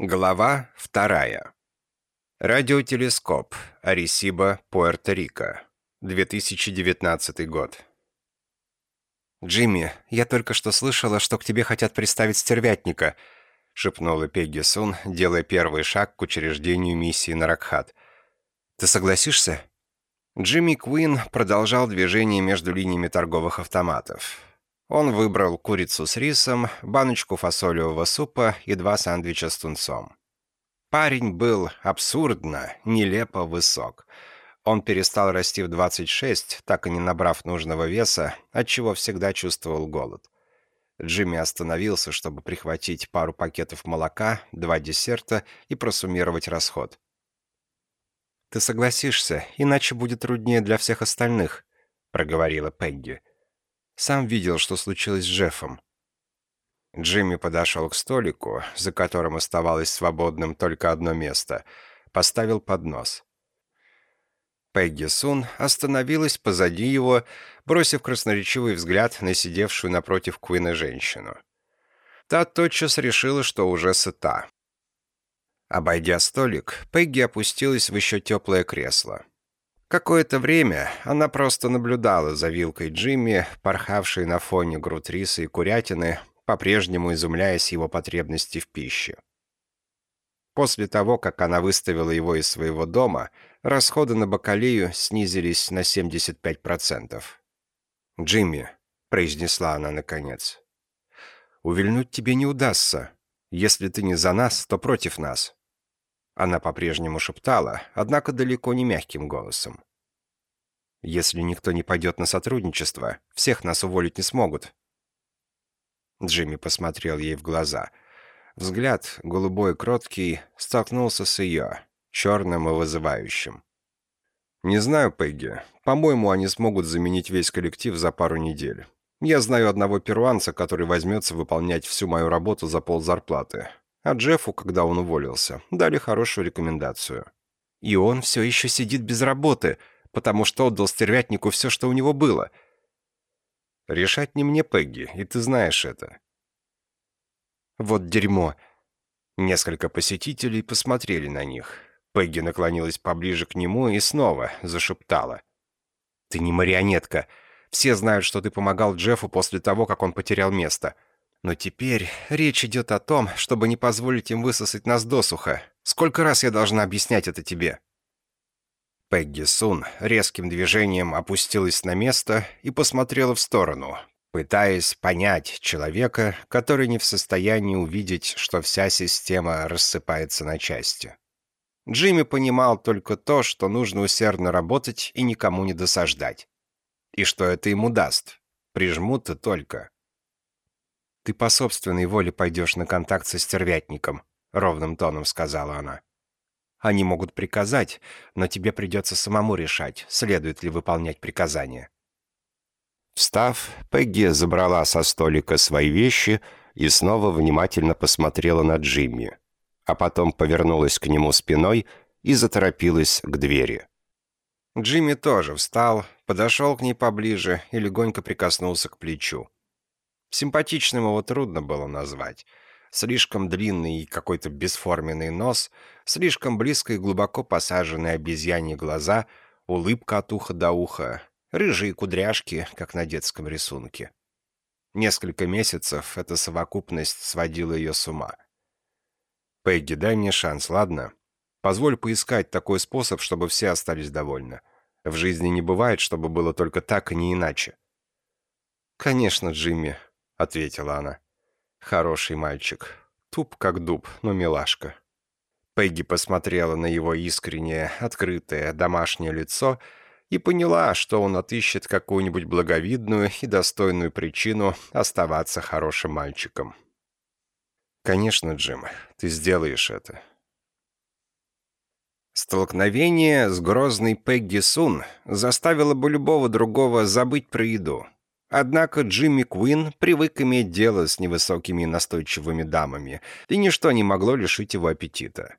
Глава вторая. Радиотелескоп. Аресиба, Пуэрто-Рико. 2019 год. «Джимми, я только что слышала, что к тебе хотят представить стервятника», шепнула Пегги Сун, делая первый шаг к учреждению миссии Наракхат. «Ты согласишься?» Джимми Куин продолжал движение между линиями торговых автоматов. Он выбрал курицу с рисом, баночку фасолевого супа и два сэндвича с тунцом. Парень был абсурдно, нелепо высок. Он перестал расти в 26, так и не набрав нужного веса, отчего всегда чувствовал голод. Джимми остановился, чтобы прихватить пару пакетов молока, два десерта и просуммировать расход. «Ты согласишься, иначе будет труднее для всех остальных», — проговорила Пегги. Сам видел, что случилось с Джеффом. Джимми подошел к столику, за которым оставалось свободным только одно место, поставил поднос. Пегги Сун остановилась позади его, бросив красноречивый взгляд на сидевшую напротив Куина женщину. Та тотчас решила, что уже сыта. Обойдя столик, Пегги опустилась в еще теплое кресло. Какое-то время она просто наблюдала за вилкой Джимми, порхавшей на фоне груд риса и курятины, по-прежнему изумляясь его потребности в пище. После того, как она выставила его из своего дома, расходы на бакалею снизились на 75%. «Джимми», — произнесла она наконец, — «увильнуть тебе не удастся. Если ты не за нас, то против нас. Она по-прежнему шептала, однако далеко не мягким голосом. «Если никто не пойдет на сотрудничество, всех нас уволить не смогут». Джимми посмотрел ей в глаза. Взгляд, голубой кроткий, столкнулся с ее, черным и вызывающим. «Не знаю, Пегги. По-моему, они смогут заменить весь коллектив за пару недель. Я знаю одного перуанца, который возьмется выполнять всю мою работу за ползарплаты. А Джеффу, когда он уволился, дали хорошую рекомендацию. И он все еще сидит без работы, потому что отдал стервятнику все, что у него было. Решать не мне, Пегги, и ты знаешь это. Вот дерьмо. Несколько посетителей посмотрели на них. Пегги наклонилась поближе к нему и снова зашептала. «Ты не марионетка. Все знают, что ты помогал Джеффу после того, как он потерял место. Но теперь речь идет о том, чтобы не позволить им высосать нас досуха. Сколько раз я должна объяснять это тебе?» Пегги Сун резким движением опустилась на место и посмотрела в сторону, пытаясь понять человека, который не в состоянии увидеть, что вся система рассыпается на части. Джимми понимал только то, что нужно усердно работать и никому не досаждать. И что это ему даст. Прижмут и только. «Ты по собственной воле пойдешь на контакт со стервятником», — ровным тоном сказала она. «Они могут приказать, но тебе придется самому решать, следует ли выполнять приказания». Встав, Пегги забрала со столика свои вещи и снова внимательно посмотрела на Джимми, а потом повернулась к нему спиной и заторопилась к двери. Джимми тоже встал, подошел к ней поближе и легонько прикоснулся к плечу. Симпатичным его трудно было назвать. Слишком длинный и какой-то бесформенный нос, слишком близко и глубоко посаженные обезьяньи глаза, улыбка от уха до уха, рыжие кудряшки, как на детском рисунке. Несколько месяцев эта совокупность сводила ее с ума. «Пегги, дай мне шанс, ладно? Позволь поискать такой способ, чтобы все остались довольны. В жизни не бывает, чтобы было только так и не иначе». «Конечно, Джимми», — ответила она. «Хороший мальчик. Туп как дуб, но милашка». Пегги посмотрела на его искреннее, открытое, домашнее лицо и поняла, что он отыщет какую-нибудь благовидную и достойную причину оставаться хорошим мальчиком. «Конечно, Джим, ты сделаешь это». Столкновение с грозной Пегги Сун заставило бы любого другого забыть про еду. Однако Джимми Куин привык иметь дело с невысокими настойчивыми дамами, и ничто не могло лишить его аппетита.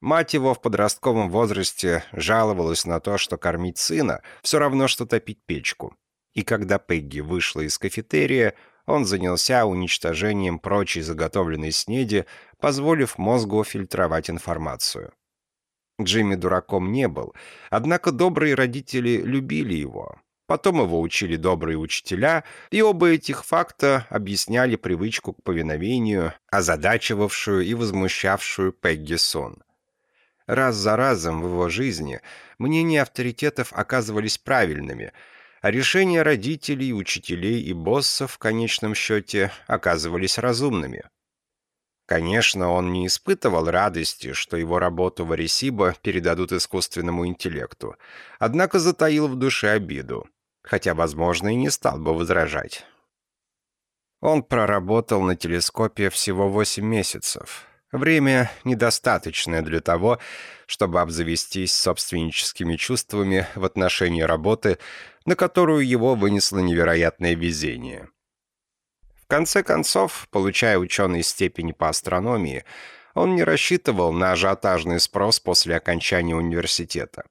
Мать его в подростковом возрасте жаловалась на то, что кормить сына все равно, что топить печку. И когда Пегги вышла из кафетерия, он занялся уничтожением прочей заготовленной снеди, позволив мозгу фильтровать информацию. Джимми дураком не был, однако добрые родители любили его. Потом его учили добрые учителя, и оба этих факта объясняли привычку к повиновению, озадачивавшую и возмущавшую Пегги Сон. Раз за разом в его жизни мнения авторитетов оказывались правильными, а решения родителей, учителей и боссов в конечном счете оказывались разумными. Конечно, он не испытывал радости, что его работу в Аресибо передадут искусственному интеллекту, однако затаил в душе обиду, хотя, возможно, и не стал бы возражать. Он проработал на телескопе всего 8 месяцев. Время недостаточное для того, чтобы обзавестись собственническими чувствами в отношении работы, на которую его вынесло невероятное везение. В конце концов, получая ученые степени по астрономии, он не рассчитывал на ажиотажный спрос после окончания университета.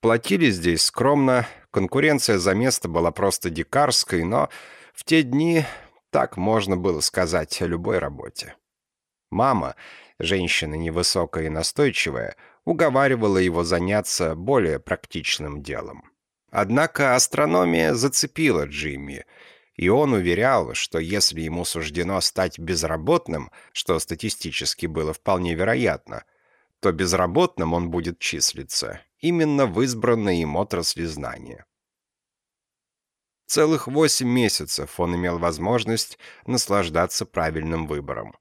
Платили здесь скромно, конкуренция за место была просто дикарской, но в те дни так можно было сказать о любой работе. Мама, женщина невысокая и настойчивая, уговаривала его заняться более практичным делом. Однако астрономия зацепила Джимми — и он уверял, что если ему суждено стать безработным, что статистически было вполне вероятно, то безработным он будет числиться именно в избранной им отрасли знания. Целых восемь месяцев он имел возможность наслаждаться правильным выбором.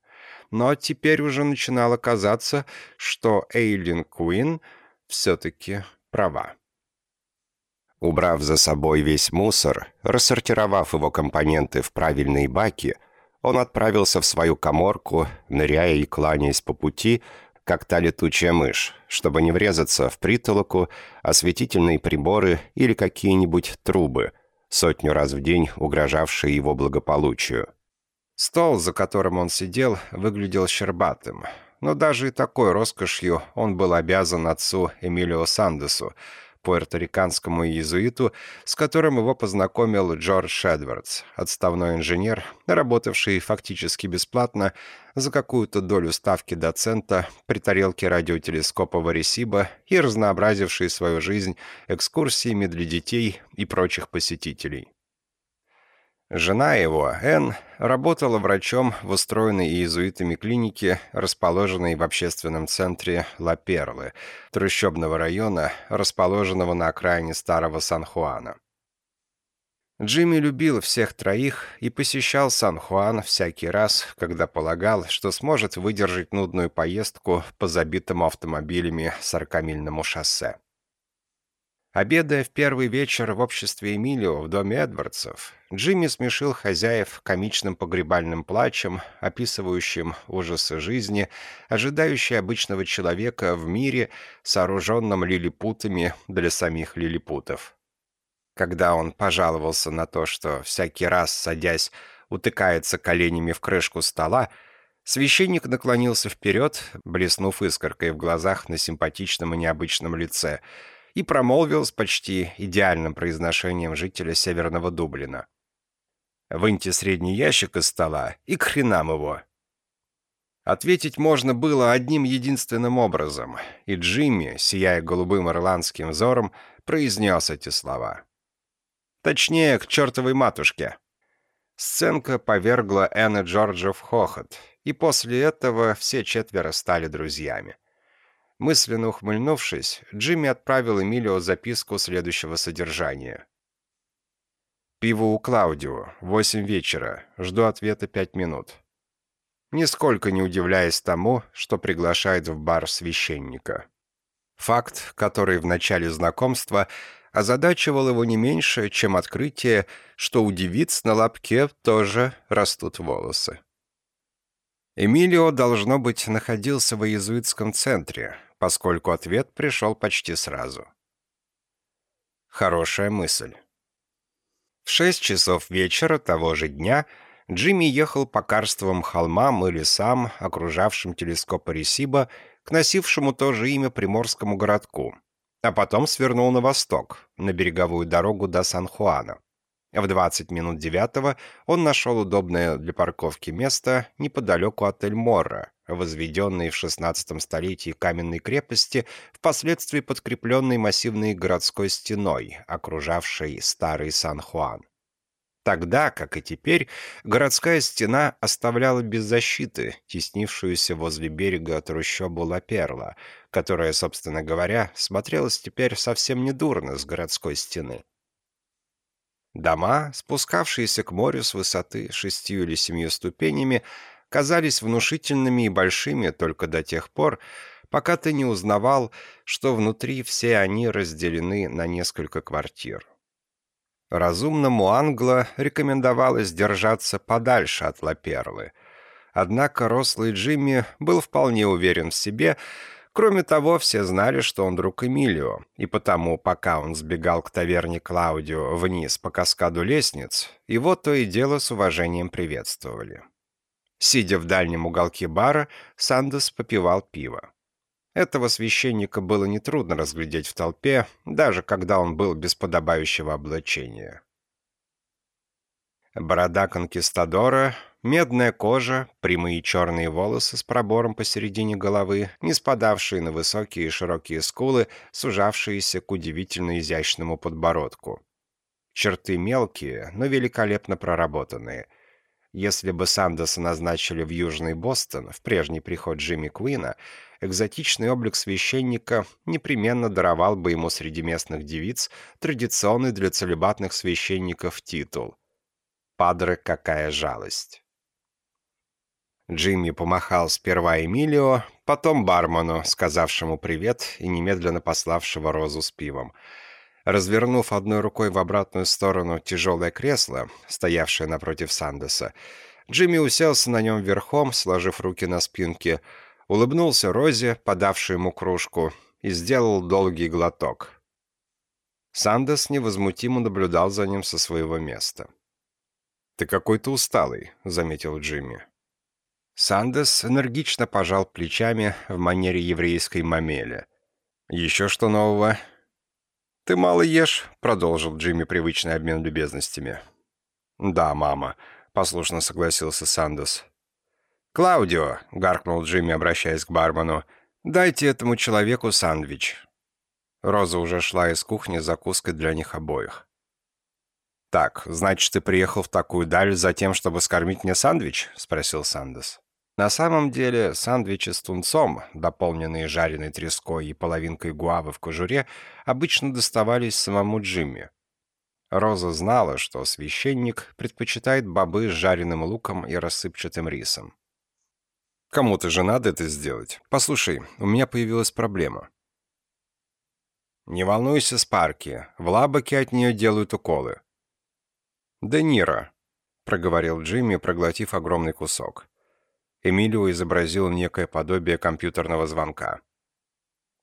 Но теперь уже начинало казаться, что Эйлин Куин все-таки права. Убрав за собой весь мусор, рассортировав его компоненты в правильные баки, он отправился в свою коморку, ныряя и кланяясь по пути, как та летучая мышь, чтобы не врезаться в притолоку, осветительные приборы или какие-нибудь трубы, сотню раз в день угрожавшие его благополучию. Стол, за которым он сидел, выглядел щербатым, но даже и такой роскошью он был обязан отцу Эмилио Сандесу, пуэрториканскому иезуиту, с которым его познакомил Джордж Эдвардс, отставной инженер, работавший фактически бесплатно за какую-то долю ставки доцента при тарелке радиотелескопа Варисиба и разнообразивший свою жизнь экскурсиями для детей и прочих посетителей. Жена его, Энн, работала врачом в устроенной иезуитами клинике, расположенной в общественном центре Ла Перлы, трущобного района, расположенного на окраине старого Сан-Хуана. Джимми любил всех троих и посещал Сан-Хуан всякий раз, когда полагал, что сможет выдержать нудную поездку по забитому автомобилями сорокамильному шоссе. Обедая в первый вечер в обществе Эмилио в доме Эдвардсов, Джимми смешил хозяев комичным погребальным плачем, описывающим ужасы жизни, ожидающие обычного человека в мире, сооруженном лилипутами для самих лилипутов. Когда он пожаловался на то, что всякий раз, садясь, утыкается коленями в крышку стола, священник наклонился вперед, блеснув искоркой в глазах на симпатичном и необычном лице — и промолвил с почти идеальным произношением жителя Северного Дублина. «Выньте средний ящик из стола и к хренам его». Ответить можно было одним единственным образом, и Джимми, сияя голубым ирландским взором, произнес эти слова. Точнее, к чертовой матушке. Сценка повергла Энна Джорджа в хохот, и после этого все четверо стали друзьями. Мысленно ухмыльнувшись, Джимми отправил Эмилио записку следующего содержания. «Пиво у Клаудио. Восемь вечера. Жду ответа пять минут». Нисколько не удивляясь тому, что приглашает в бар священника. Факт, который в начале знакомства озадачивал его не меньше, чем открытие, что у девиц на лобке тоже растут волосы. Эмилио, должно быть, находился в иезуитском центре, поскольку ответ пришел почти сразу. Хорошая мысль. В шесть часов вечера того же дня Джимми ехал по карстовым холмам и лесам, окружавшим телескоп Аресиба, к носившему то же имя приморскому городку, а потом свернул на восток, на береговую дорогу до Сан-Хуана. В 20 минут девятого он нашел удобное для парковки место неподалеку от Эльмора, возведенной в 16 столетии каменной крепости, впоследствии подкрепленной массивной городской стеной, окружавшей старый Сан-Хуан. Тогда, как и теперь, городская стена оставляла без защиты теснившуюся возле берега трущобу Ла-Перла, которая, собственно говоря, смотрелась теперь совсем недурно с городской стены. Дома, спускавшиеся к морю с высоты шестью или семью ступенями, казались внушительными и большими только до тех пор, пока ты не узнавал, что внутри все они разделены на несколько квартир. Разумному англо рекомендовалось держаться подальше от Лаперлы. Однако рослый Джимми был вполне уверен в себе, Кроме того, все знали, что он друг Эмилио, и потому, пока он сбегал к таверне Клаудио вниз по каскаду лестниц, его то и дело с уважением приветствовали. Сидя в дальнем уголке бара, Сандес попивал пиво. Этого священника было нетрудно разглядеть в толпе, даже когда он был без подобающего облачения. Борода конкистадора, медная кожа, прямые черные волосы с пробором посередине головы, не спадавшие на высокие широкие скулы, сужавшиеся к удивительно изящному подбородку. Черты мелкие, но великолепно проработанные. Если бы Сандоса назначили в Южный Бостон, в прежний приход Джимми Куина, экзотичный облик священника непременно даровал бы ему среди местных девиц традиционный для целебатных священников титул — Падре, какая жалость. Джимми помахал сперва Эмилио, потом бармену, сказавшему привет и немедленно пославшего розу с пивом. Развернув одной рукой в обратную сторону тяжелое кресло, стоявшее напротив Сандеса, Джимми уселся на нем верхом, сложив руки на спинке, улыбнулся Розе, подавшей ему кружку, и сделал долгий глоток. Сандес невозмутимо наблюдал за ним со своего места. «Ты какой-то усталый», — заметил Джимми. Сандес энергично пожал плечами в манере еврейской мамели. «Еще что нового?» «Ты мало ешь», — продолжил Джимми привычный обмен любезностями. «Да, мама», — послушно согласился Сандес. «Клаудио», — гаркнул Джимми, обращаясь к бармену, — «дайте этому человеку сандвич». Роза уже шла из кухни с закуской для них обоих. «Так, значит, ты приехал в такую даль за тем, чтобы скормить мне сандвич?» — спросил Сандес. На самом деле, сандвичи с тунцом, дополненные жареной треской и половинкой гуавы в кожуре, обычно доставались самому Джимми. Роза знала, что священник предпочитает бобы с жареным луком и рассыпчатым рисом. «Кому-то же надо это сделать. Послушай, у меня появилась проблема». «Не волнуйся, Спарки. В лабаке от нее делают уколы. «Де Ниро», — проговорил Джимми, проглотив огромный кусок. Эмилио изобразил некое подобие компьютерного звонка.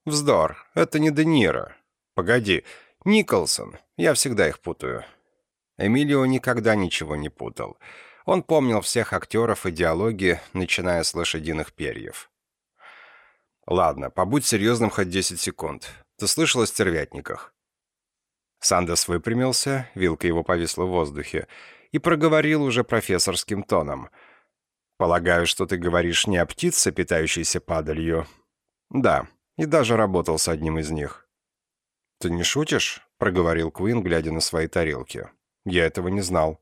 «Вздор, это не Де Ниро. Погоди, Николсон. Я всегда их путаю». Эмилио никогда ничего не путал. Он помнил всех актеров и диалоги, начиная с лошадиных перьев. «Ладно, побудь серьезным хоть 10 секунд. Ты слышал о стервятниках?» Сандес выпрямился, вилка его повисла в воздухе, и проговорил уже профессорским тоном. «Полагаю, что ты говоришь не о птице, питающейся падалью?» «Да, и даже работал с одним из них». «Ты не шутишь?» — проговорил Куин, глядя на свои тарелки. «Я этого не знал».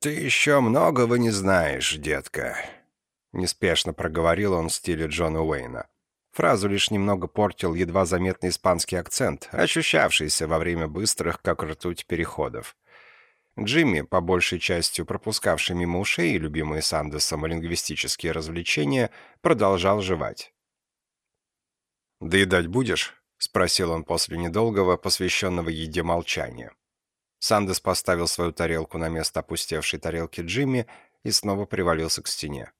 «Ты еще многого не знаешь, детка», — неспешно проговорил он в стиле Джона Уэйна. Фразу лишь немного портил едва заметный испанский акцент, ощущавшийся во время быстрых, как ртуть, переходов. Джимми, по большей частью пропускавший мимо ушей любимые Сандесом лингвистические развлечения, продолжал жевать. «Доедать будешь?» — спросил он после недолгого, посвященного еде молчания. Сандес поставил свою тарелку на место опустевшей тарелки Джимми и снова привалился к стене.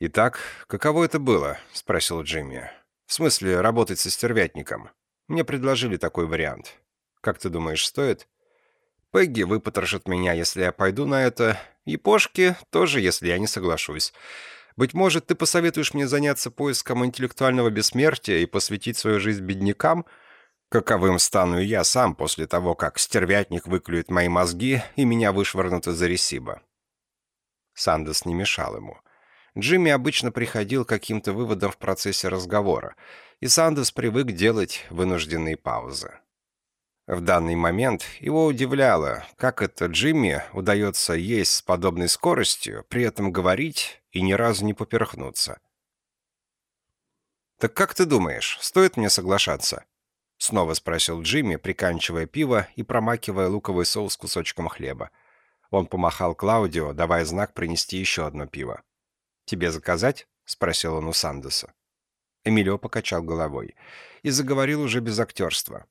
«Итак, каково это было?» — спросил Джимми. «В смысле, работать со стервятником? Мне предложили такой вариант. Как ты думаешь, стоит?» «Пегги выпотрошит меня, если я пойду на это. И Пошки тоже, если я не соглашусь. Быть может, ты посоветуешь мне заняться поиском интеллектуального бессмертия и посвятить свою жизнь беднякам? каковым стану я сам после того, как стервятник выклюет мои мозги и меня вышвырнут из Аресиба. Сандес не мешал ему. Джимми обычно приходил к каким-то выводам в процессе разговора, и Сандес привык делать вынужденные паузы. В данный момент его удивляло, как это Джимми удается есть с подобной скоростью, при этом говорить и ни разу не поперхнуться. «Так как ты думаешь, стоит мне соглашаться?» Снова спросил Джимми, приканчивая пиво и промакивая луковый соус кусочком хлеба. Он помахал Клаудио, давая знак принести еще одно пиво. «Тебе заказать?» — спросил он у Сандеса. Эмилио покачал головой и заговорил уже без актерства.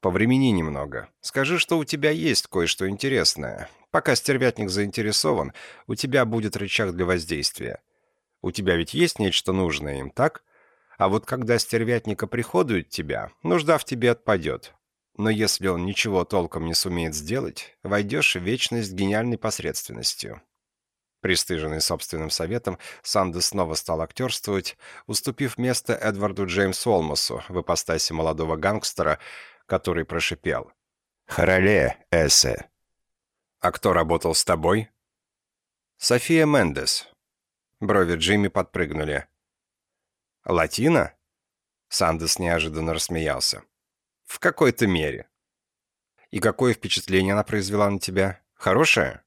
«Повремени немного. Скажи, что у тебя есть кое-что интересное. Пока стервятник заинтересован, у тебя будет рычаг для воздействия. У тебя ведь есть нечто нужное им, так? А вот когда стервятника приходует тебя, нужда в тебе отпадет. Но если он ничего толком не сумеет сделать, войдешь в вечность гениальной посредственностью». Пристыженный собственным советом, Сандес снова стал актерствовать, уступив место Эдварду Джеймсу Олмосу в ипостаси молодого гангстера, который прошипел. «Хороле, эссе». «А кто работал с тобой?» «София Мендес». Брови Джимми подпрыгнули. «Латина?» Сандес неожиданно рассмеялся. «В какой-то мере». «И какое впечатление она произвела на тебя? Хорошее?»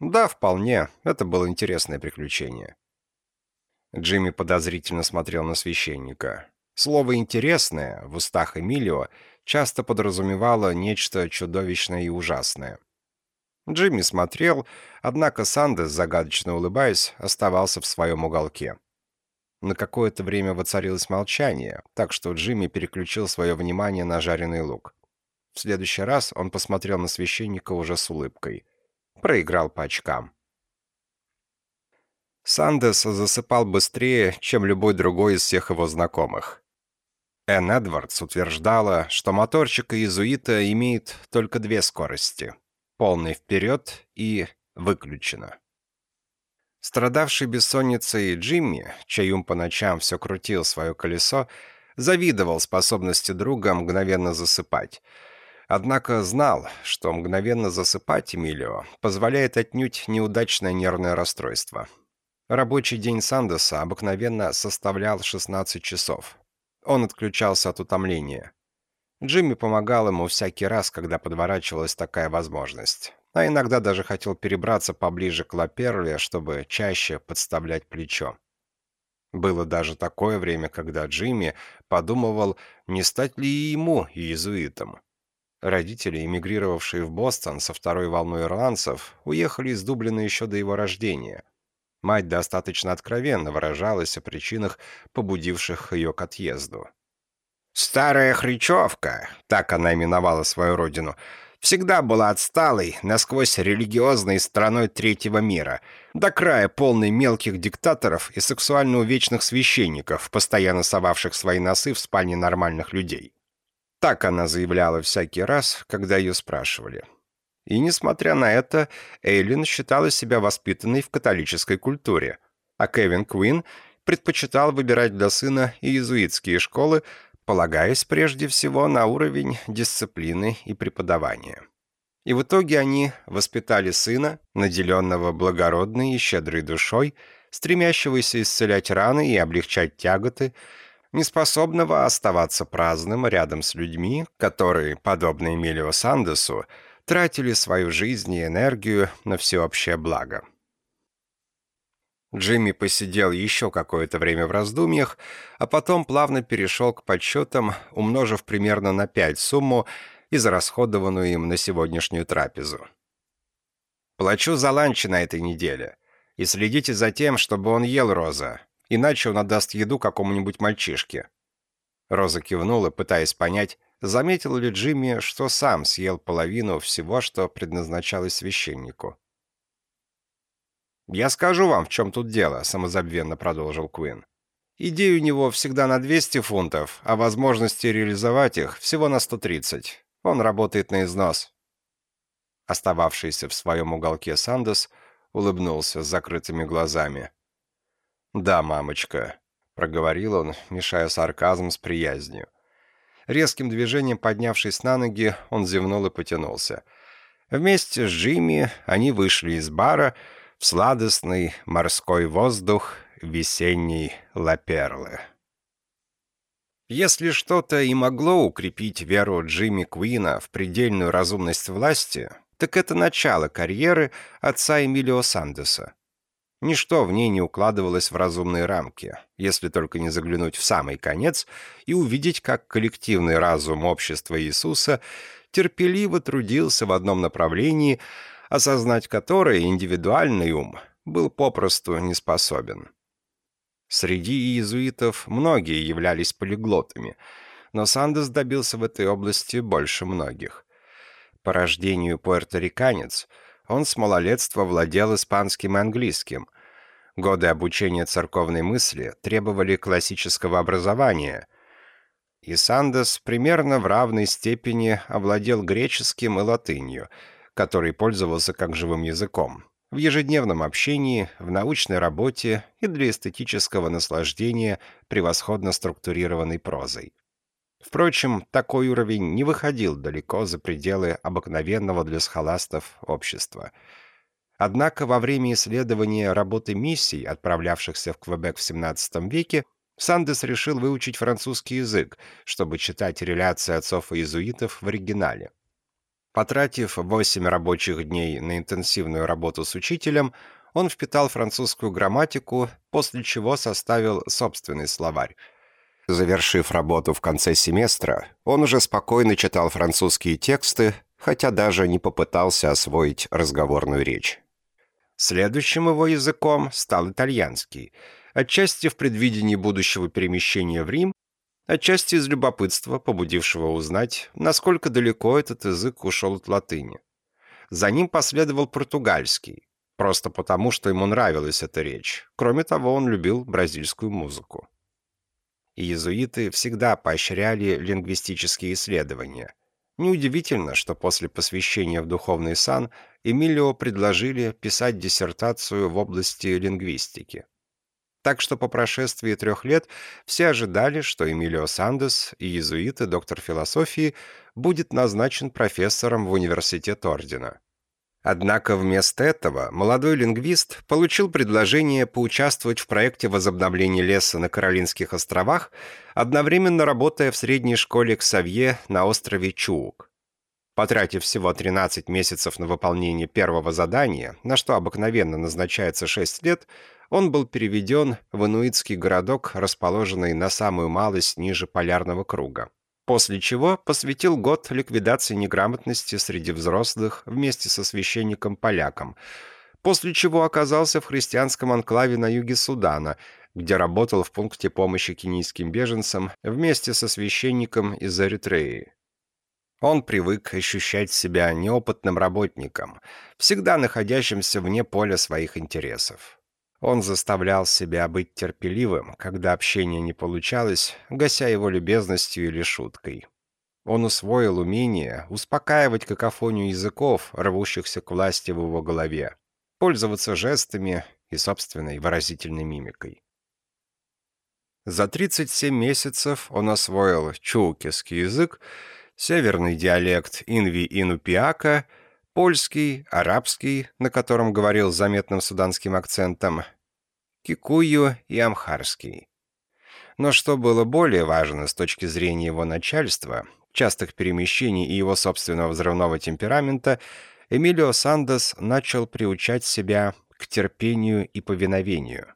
«Да, вполне. Это было интересное приключение». Джимми подозрительно смотрел на священника. Слово «интересное» в устах Эмилио часто подразумевало нечто чудовищное и ужасное. Джимми смотрел, однако Сандес, загадочно улыбаясь, оставался в своем уголке. На какое-то время воцарилось молчание, так что Джимми переключил свое внимание на жареный лук. В следующий раз он посмотрел на священника уже с улыбкой. Проиграл по очкам. Сандес засыпал быстрее, чем любой другой из всех его знакомых. Энн Эдвардс утверждала, что моторчик иезуита имеет только две скорости — полный вперед и выключено. Страдавший бессонницей Джимми, чей ум по ночам все крутил свое колесо, завидовал способности друга мгновенно засыпать. Однако знал, что мгновенно засыпать Эмилио позволяет отнюдь неудачное нервное расстройство. Рабочий день Сандеса обыкновенно составлял 16 часов, он отключался от утомления. Джимми помогал ему всякий раз, когда подворачивалась такая возможность. А иногда даже хотел перебраться поближе к Лаперле, чтобы чаще подставлять плечо. Было даже такое время, когда Джимми подумывал, не стать ли и ему иезуитом. Родители, эмигрировавшие в Бостон со второй волной ирландцев, уехали из Дублина еще до его рождения. Мать достаточно откровенно выражалась о причинах, побудивших ее к отъезду. «Старая Хричевка», так она именовала свою родину, всегда была отсталой, насквозь религиозной страной третьего мира, до края полной мелких диктаторов и сексуально увечных священников, постоянно совавших свои носы в спальне нормальных людей. Так она заявляла всякий раз, когда ее спрашивали. И, несмотря на это, Эйлин считала себя воспитанной в католической культуре, а Кевин Куин предпочитал выбирать для сына иезуитские школы, полагаясь прежде всего на уровень дисциплины и преподавания. И в итоге они воспитали сына, наделенного благородной и щедрой душой, стремящегося исцелять раны и облегчать тяготы, неспособного оставаться праздным рядом с людьми, которые, подобно Эмилио Сандесу, тратили свою жизнь и энергию на всеобщее благо. Джимми посидел еще какое-то время в раздумьях, а потом плавно перешел к подсчетам, умножив примерно на пять сумму, израсходованную им на сегодняшнюю трапезу. «Плачу за ланч на этой неделе. И следите за тем, чтобы он ел Роза, иначе он отдаст еду какому-нибудь мальчишке». Роза кивнула, пытаясь понять, Заметил ли Джимми, что сам съел половину всего, что предназначалось священнику? «Я скажу вам, в чем тут дело», — самозабвенно продолжил Куин. «Идей у него всегда на 200 фунтов, а возможности реализовать их всего на 130. Он работает на износ». Остававшийся в своем уголке Сандос улыбнулся с закрытыми глазами. «Да, мамочка», — проговорил он, мешая сарказм с приязнью. Резким движением поднявшись на ноги, он зевнул и потянулся. Вместе с Джимми они вышли из бара в сладостный морской воздух весенней Лаперлы. Если что-то и могло укрепить веру Джимми Куина в предельную разумность власти, так это начало карьеры отца Эмилио Сандеса. Ничто в ней не укладывалось в разумные рамки, если только не заглянуть в самый конец и увидеть, как коллективный разум общества Иисуса терпеливо трудился в одном направлении, осознать которое индивидуальный ум был попросту не способен. Среди иезуитов многие являлись полиглотами, но Сандес добился в этой области больше многих. По рождению пуэрториканец – он с малолетства владел испанским и английским. Годы обучения церковной мысли требовали классического образования. И Сандес примерно в равной степени овладел греческим и латынью, который пользовался как живым языком, в ежедневном общении, в научной работе и для эстетического наслаждения превосходно структурированной прозой. Впрочем, такой уровень не выходил далеко за пределы обыкновенного для схоластов общества. Однако во время исследования работы миссий, отправлявшихся в Квебек в XVII веке, Сандес решил выучить французский язык, чтобы читать реляции отцов и иезуитов в оригинале. Потратив 8 рабочих дней на интенсивную работу с учителем, он впитал французскую грамматику, после чего составил собственный словарь – Завершив работу в конце семестра, он уже спокойно читал французские тексты, хотя даже не попытался освоить разговорную речь. Следующим его языком стал итальянский, отчасти в предвидении будущего перемещения в Рим, отчасти из любопытства, побудившего узнать, насколько далеко этот язык ушел от латыни. За ним последовал португальский, просто потому, что ему нравилась эта речь. Кроме того, он любил бразильскую музыку иезуиты всегда поощряли лингвистические исследования. Неудивительно, что после посвящения в духовный сан Эмилио предложили писать диссертацию в области лингвистики. Так что по прошествии трех лет все ожидали, что Эмилио Сандес, иезуит и доктор философии, будет назначен профессором в университет Ордена. Однако вместо этого молодой лингвист получил предложение поучаствовать в проекте возобновления леса на Каролинских островах, одновременно работая в средней школе Ксавье на острове Чуук. Потратив всего 13 месяцев на выполнение первого задания, на что обыкновенно назначается 6 лет, он был переведен в инуитский городок, расположенный на самую малость ниже полярного круга после чего посвятил год ликвидации неграмотности среди взрослых вместе со священником-поляком, после чего оказался в христианском анклаве на юге Судана, где работал в пункте помощи кенийским беженцам вместе со священником из Эритреи. Он привык ощущать себя неопытным работником, всегда находящимся вне поля своих интересов. Он заставлял себя быть терпеливым, когда общение не получалось, гася его любезностью или шуткой. Он усвоил умение успокаивать какофонию языков, рвущихся к власти в его голове, пользоваться жестами и собственной выразительной мимикой. За 37 месяцев он освоил чулкиский язык, северный диалект инви-инупиака — польский, арабский, на котором говорил с заметным суданским акцентом, кикую и амхарский. Но что было более важно с точки зрения его начальства, частых перемещений и его собственного взрывного темперамента, Эмилио Сандос начал приучать себя к терпению и повиновению.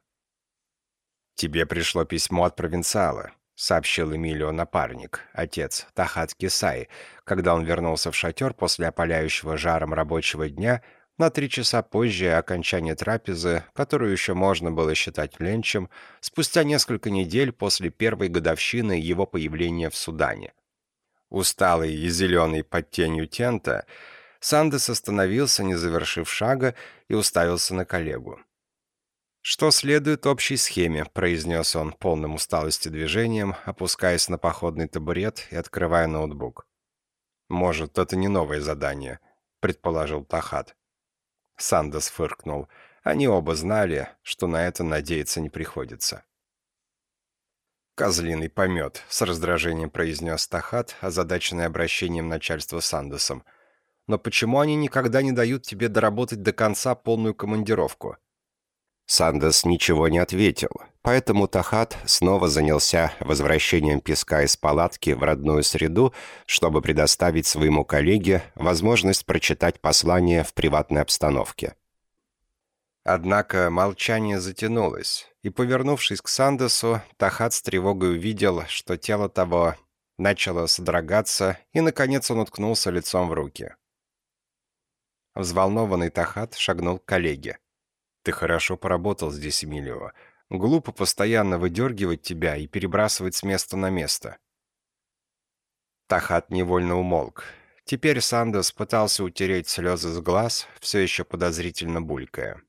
«Тебе пришло письмо от провинциала сообщил Эмилио напарник, отец Тахат Кисай, когда он вернулся в шатер после опаляющего жаром рабочего дня на три часа позже окончания трапезы, которую еще можно было считать ленчем, спустя несколько недель после первой годовщины его появления в Судане. Усталый и зеленый под тенью тента, Сандес остановился, не завершив шага, и уставился на коллегу. «Что следует общей схеме», — произнес он полным усталости движением, опускаясь на походный табурет и открывая ноутбук. «Может, это не новое задание», — предположил Тахат. Сандос фыркнул. Они оба знали, что на это надеяться не приходится. «Козлиный помет», — с раздражением произнес Тахат, озадаченный обращением начальства с Андесом. «Но почему они никогда не дают тебе доработать до конца полную командировку?» Сандес ничего не ответил, поэтому Тахат снова занялся возвращением песка из палатки в родную среду, чтобы предоставить своему коллеге возможность прочитать послание в приватной обстановке. Однако молчание затянулось, и, повернувшись к Сандесу, Тахат с тревогой увидел, что тело того начало содрогаться, и, наконец, он уткнулся лицом в руки. Взволнованный Тахат шагнул к коллеге. «Ты хорошо поработал здесь, Эмилио. Глупо постоянно выдергивать тебя и перебрасывать с места на место». Тахат невольно умолк. Теперь Сандес пытался утереть слезы с глаз, все еще подозрительно булькая.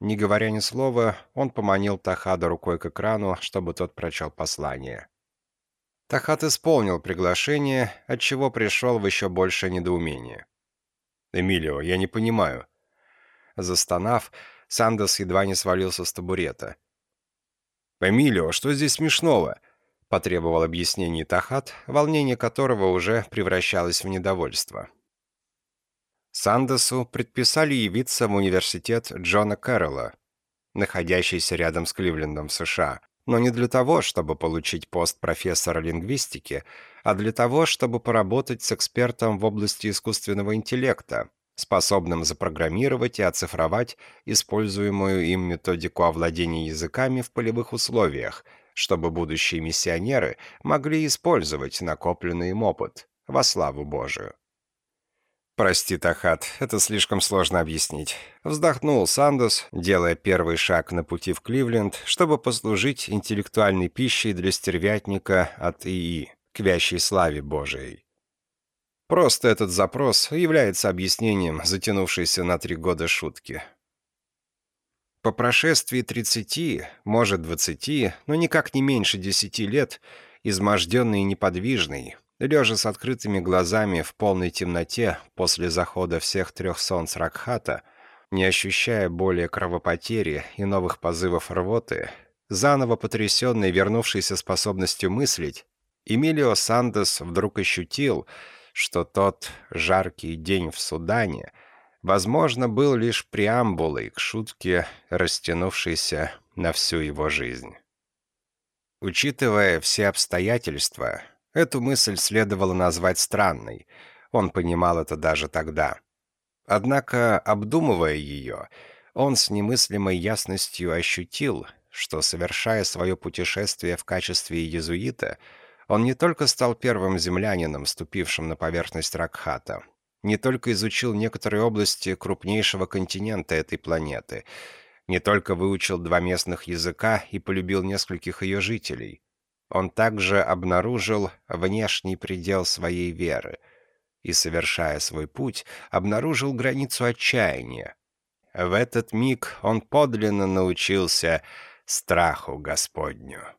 Не говоря ни слова, он поманил Тахада рукой к экрану, чтобы тот прочел послание. Тахат исполнил приглашение, отчего пришел в еще большее недоумение. «Эмилио, я не понимаю». Застонав, Сандос едва не свалился с табурета. «Эмилио, что здесь смешного?» — потребовал объяснений Тахат, волнение которого уже превращалось в недовольство. Сандосу предписали явиться в университет Джона Кэрролла, находящийся рядом с Кливлендом в США, но не для того, чтобы получить пост профессора лингвистики, а для того, чтобы поработать с экспертом в области искусственного интеллекта, способным запрограммировать и оцифровать используемую им методику овладения языками в полевых условиях, чтобы будущие миссионеры могли использовать накопленный им опыт во славу Божию. «Прости, Тахат, это слишком сложно объяснить». Вздохнул Сандос, делая первый шаг на пути в Кливленд, чтобы послужить интеллектуальной пищей для стервятника от ИИ, к вящей славе Божией. Просто этот запрос является объяснением затянувшейся на три года шутки. По прошествии 30, может 20, но никак не меньше 10 лет, изможденный и неподвижный, Лежа с открытыми глазами в полной темноте после захода всех трех солнц Ракхата, не ощущая более кровопотери и новых позывов рвоты, заново потрясенный вернувшейся способностью мыслить, Эмилио Сандес вдруг ощутил, что тот жаркий день в Судане, возможно, был лишь преамбулой к шутке, растянувшейся на всю его жизнь. Учитывая все обстоятельства, Эту мысль следовало назвать странной. Он понимал это даже тогда. Однако, обдумывая ее, он с немыслимой ясностью ощутил, что, совершая свое путешествие в качестве иезуита, он не только стал первым землянином, ступившим на поверхность Ракхата, не только изучил некоторые области крупнейшего континента этой планеты, не только выучил два местных языка и полюбил нескольких ее жителей, он также обнаружил внешний предел своей веры и, совершая свой путь, обнаружил границу отчаяния. В этот миг он подлинно научился страху Господню.